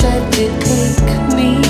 tried to take me